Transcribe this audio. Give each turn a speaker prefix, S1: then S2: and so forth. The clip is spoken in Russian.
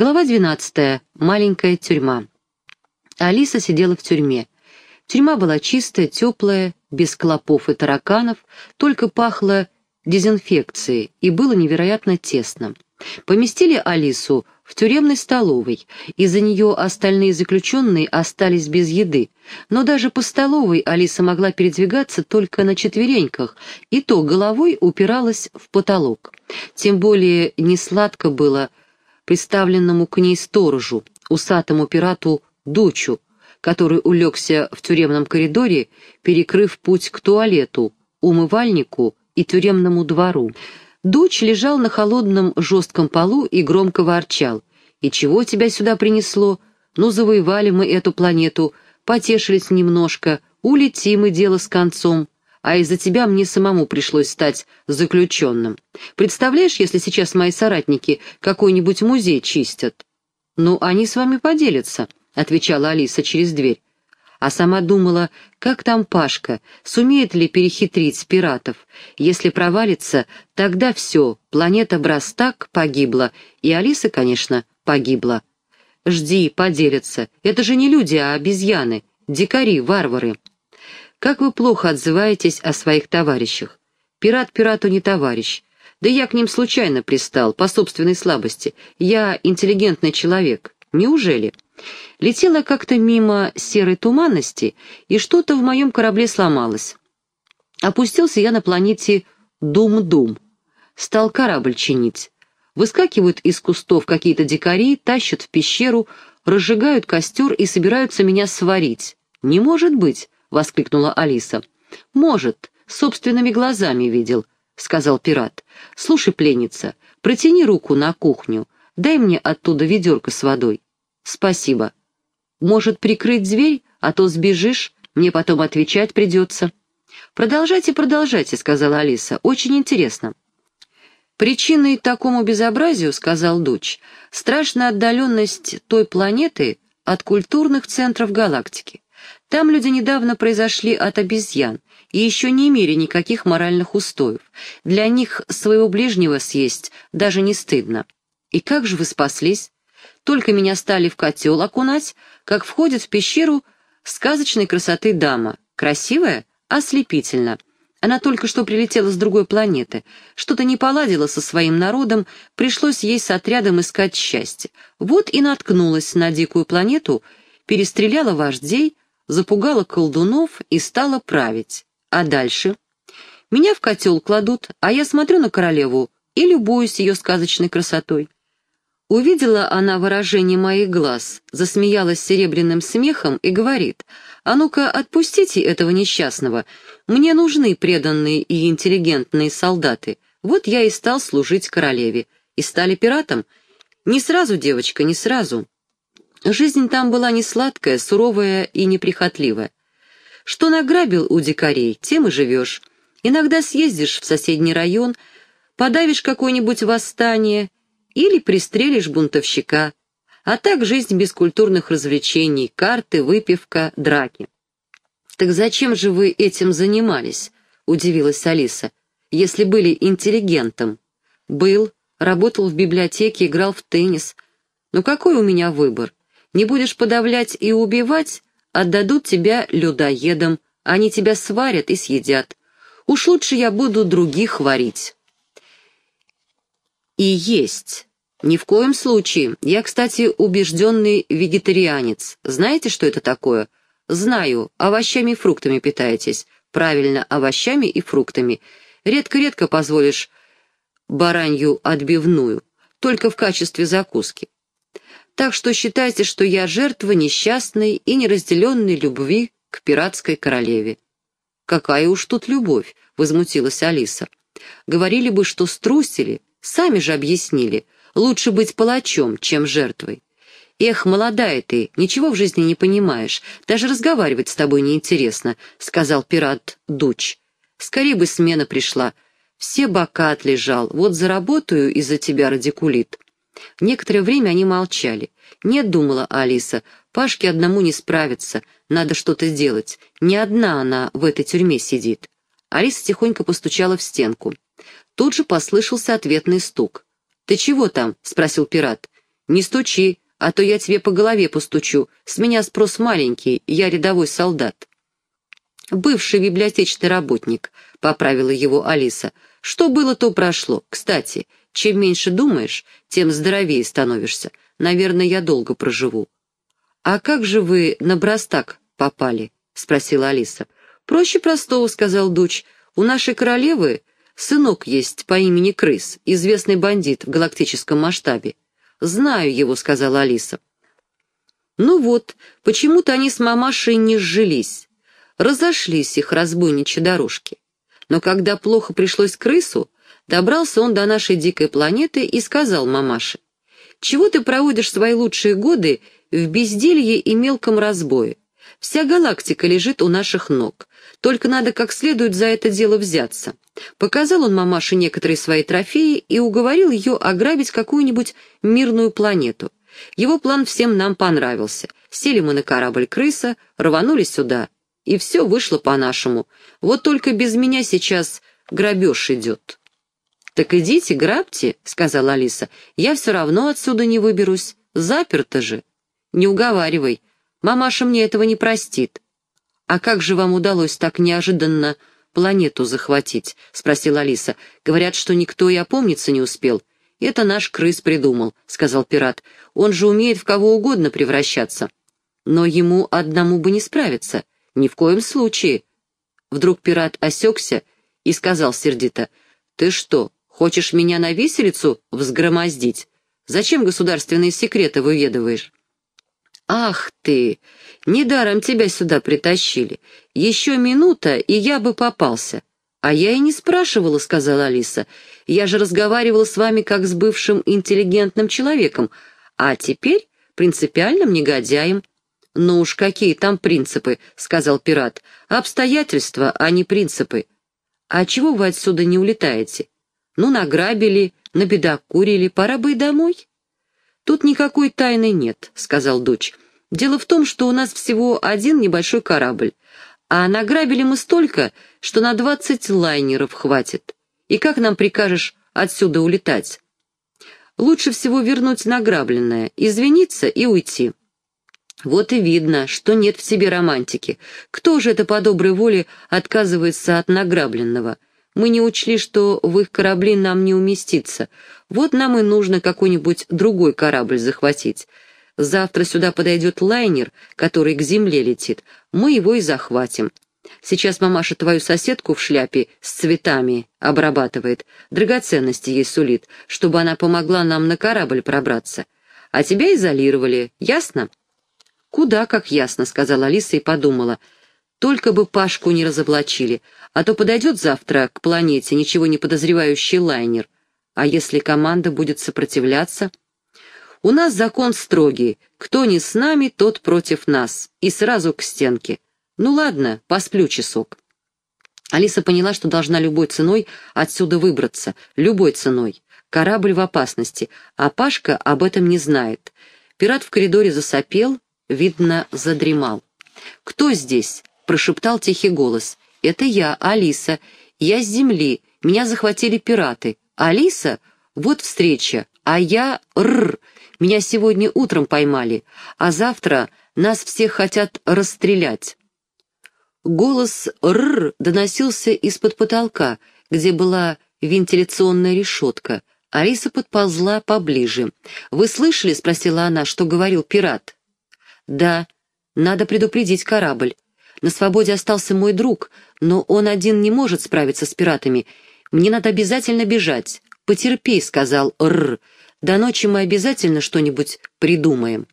S1: Глава 12. Маленькая тюрьма. Алиса сидела в тюрьме. Тюрьма была чистая, теплая, без клопов и тараканов, только пахло дезинфекцией и было невероятно тесно. Поместили Алису в тюремной столовой. Из-за нее остальные заключенные остались без еды. Но даже по столовой Алиса могла передвигаться только на четвереньках, и то головой упиралась в потолок. Тем более несладко было представленному к ней сторожу, усатому пирату Дучу, который улегся в тюремном коридоре, перекрыв путь к туалету, умывальнику и тюремному двору. Дуч лежал на холодном жестком полу и громко ворчал. «И чего тебя сюда принесло? Ну, завоевали мы эту планету, потешились немножко, улетим и дело с концом а из-за тебя мне самому пришлось стать заключенным. Представляешь, если сейчас мои соратники какой-нибудь музей чистят?» «Ну, они с вами поделятся», — отвечала Алиса через дверь. А сама думала, как там Пашка, сумеет ли перехитрить пиратов. Если провалится, тогда все, планета Брастак погибла, и Алиса, конечно, погибла. «Жди, поделятся. Это же не люди, а обезьяны, дикари, варвары». Как вы плохо отзываетесь о своих товарищах. Пират пирату не товарищ. Да я к ним случайно пристал, по собственной слабости. Я интеллигентный человек. Неужели? Летела как-то мимо серой туманности, и что-то в моем корабле сломалось. Опустился я на планете Дум-Дум. Стал корабль чинить. Выскакивают из кустов какие-то дикари, тащат в пещеру, разжигают костер и собираются меня сварить. Не может быть. — воскликнула Алиса. «Может, собственными глазами видел», — сказал пират. «Слушай, пленница, протяни руку на кухню, дай мне оттуда ведерко с водой». «Спасибо». «Может, прикрыть дверь, а то сбежишь, мне потом отвечать придется». «Продолжайте, продолжайте», — сказала Алиса, — «очень интересно». «Причиной такому безобразию, — сказал дочь, — страшная отдаленность той планеты от культурных центров галактики. Там люди недавно произошли от обезьян и еще не имели никаких моральных устоев. Для них своего ближнего съесть даже не стыдно. И как же вы спаслись? Только меня стали в котел окунать, как входит в пещеру сказочной красоты дама. Красивая? Ослепительно. Она только что прилетела с другой планеты. Что-то не поладила со своим народом, пришлось ей с отрядом искать счастье. Вот и наткнулась на дикую планету, перестреляла вождей, запугала колдунов и стала править. А дальше? Меня в котел кладут, а я смотрю на королеву и любуюсь ее сказочной красотой. Увидела она выражение моих глаз, засмеялась серебряным смехом и говорит, «А ну-ка, отпустите этого несчастного. Мне нужны преданные и интеллигентные солдаты. Вот я и стал служить королеве. И стали пиратом? Не сразу, девочка, не сразу. Жизнь там была не сладкая, суровая и неприхотливая. Что награбил у дикарей, тем и живешь. Иногда съездишь в соседний район, подавишь какое-нибудь восстание или пристрелишь бунтовщика. А так жизнь без культурных развлечений, карты, выпивка, драки. «Так зачем же вы этим занимались?» — удивилась Алиса. «Если были интеллигентом». «Был, работал в библиотеке, играл в теннис. Но какой у меня выбор? Не будешь подавлять и убивать, отдадут тебя людоедам, они тебя сварят и съедят. Уж лучше я буду других варить. И есть. Ни в коем случае. Я, кстати, убежденный вегетарианец. Знаете, что это такое? Знаю. Овощами и фруктами питаетесь. Правильно, овощами и фруктами. Редко-редко позволишь баранью отбивную. Только в качестве закуски. Так что считайте, что я жертва несчастной и неразделенной любви к пиратской королеве». «Какая уж тут любовь!» — возмутилась Алиса. «Говорили бы, что струсили, сами же объяснили. Лучше быть палачом, чем жертвой. Эх, молодая ты, ничего в жизни не понимаешь, даже разговаривать с тобой неинтересно», — сказал пират Дуч. «Скорее бы смена пришла. Все бока отлежал, вот заработаю из-за тебя радикулит». Некоторое время они молчали. «Нет», — думала Алиса, — «Пашке одному не справиться, надо что-то делать. Не одна она в этой тюрьме сидит». Алиса тихонько постучала в стенку. Тут же послышался ответный стук. «Ты чего там?» — спросил пират. «Не стучи, а то я тебе по голове постучу. С меня спрос маленький, я рядовой солдат». «Бывший библиотечный работник», — поправила его Алиса. «Что было, то прошло. Кстати, чем меньше думаешь, тем здоровее становишься. Наверное, я долго проживу». «А как же вы на Брастак попали?» — спросила Алиса. «Проще простого», — сказал Дуч. «У нашей королевы сынок есть по имени Крыс, известный бандит в галактическом масштабе». «Знаю его», — сказала Алиса. «Ну вот, почему-то они с мамашей не сжились. Разошлись их разбойничьи дорожки. Но когда плохо пришлось крысу, добрался он до нашей дикой планеты и сказал мамаше, «Чего ты проводишь свои лучшие годы в безделье и мелком разбое? Вся галактика лежит у наших ног. Только надо как следует за это дело взяться. Показал он мамаше некоторые свои трофеи и уговорил ее ограбить какую-нибудь мирную планету. Его план всем нам понравился. Сели мы на корабль «Крыса», рванули сюда. И все вышло по-нашему. Вот только без меня сейчас грабеж идет. «Так идите, грабьте», — сказала Алиса. «Я все равно отсюда не выберусь. Заперто же». «Не уговаривай. Мамаша мне этого не простит». «А как же вам удалось так неожиданно планету захватить?» — спросила Алиса. «Говорят, что никто и опомниться не успел». «Это наш крыс придумал», — сказал пират. «Он же умеет в кого угодно превращаться». «Но ему одному бы не справиться. Ни в коем случае». Вдруг пират осекся и сказал сердито. «Ты что, хочешь меня на виселицу взгромоздить? Зачем государственные секреты выведываешь?» «Ах ты! Недаром тебя сюда притащили. Еще минута, и я бы попался». «А я и не спрашивала», — сказала Алиса. «Я же разговаривала с вами как с бывшим интеллигентным человеком, а теперь принципиальным негодяем». «Ну уж какие там принципы», — сказал пират. «Обстоятельства, а не принципы». «А чего вы отсюда не улетаете?» «Ну, награбили, набедокурили, пора бы и домой». «Тут никакой тайны нет», — сказал дочь. «Дело в том, что у нас всего один небольшой корабль, а награбили мы столько, что на двадцать лайнеров хватит. И как нам прикажешь отсюда улетать?» «Лучше всего вернуть награбленное, извиниться и уйти». Вот и видно, что нет в себе романтики. Кто же это по доброй воле отказывается от награбленного? Мы не учли, что в их корабли нам не уместиться. Вот нам и нужно какой-нибудь другой корабль захватить. Завтра сюда подойдет лайнер, который к земле летит. Мы его и захватим. Сейчас мамаша твою соседку в шляпе с цветами обрабатывает, драгоценности ей сулит, чтобы она помогла нам на корабль пробраться. А тебя изолировали, ясно?» «Куда как ясно», — сказала Алиса и подумала — только бы Пашку не разоблачили, а то подойдет завтра к планете ничего не подозревающий лайнер. А если команда будет сопротивляться? У нас закон строгий. Кто не с нами, тот против нас. И сразу к стенке. Ну ладно, посплю часок. Алиса поняла, что должна любой ценой отсюда выбраться. Любой ценой. Корабль в опасности, а Пашка об этом не знает. Пират в коридоре засопел, видно, задремал. «Кто здесь?» Прошептал тихий голос. «Это я, Алиса. Я с земли. Меня захватили пираты. Алиса? Вот встреча. А я... Рр. Меня сегодня утром поймали. А завтра нас всех хотят расстрелять». Голос «рр» доносился из-под потолка, где была вентиляционная решетка. Алиса подползла поближе. «Вы слышали?» — спросила она, что говорил пират. «Да, надо предупредить корабль. На свободе остался мой друг, но он один не может справиться с пиратами. Мне надо обязательно бежать. Потерпи, сказал Р. До ночи мы обязательно что-нибудь придумаем.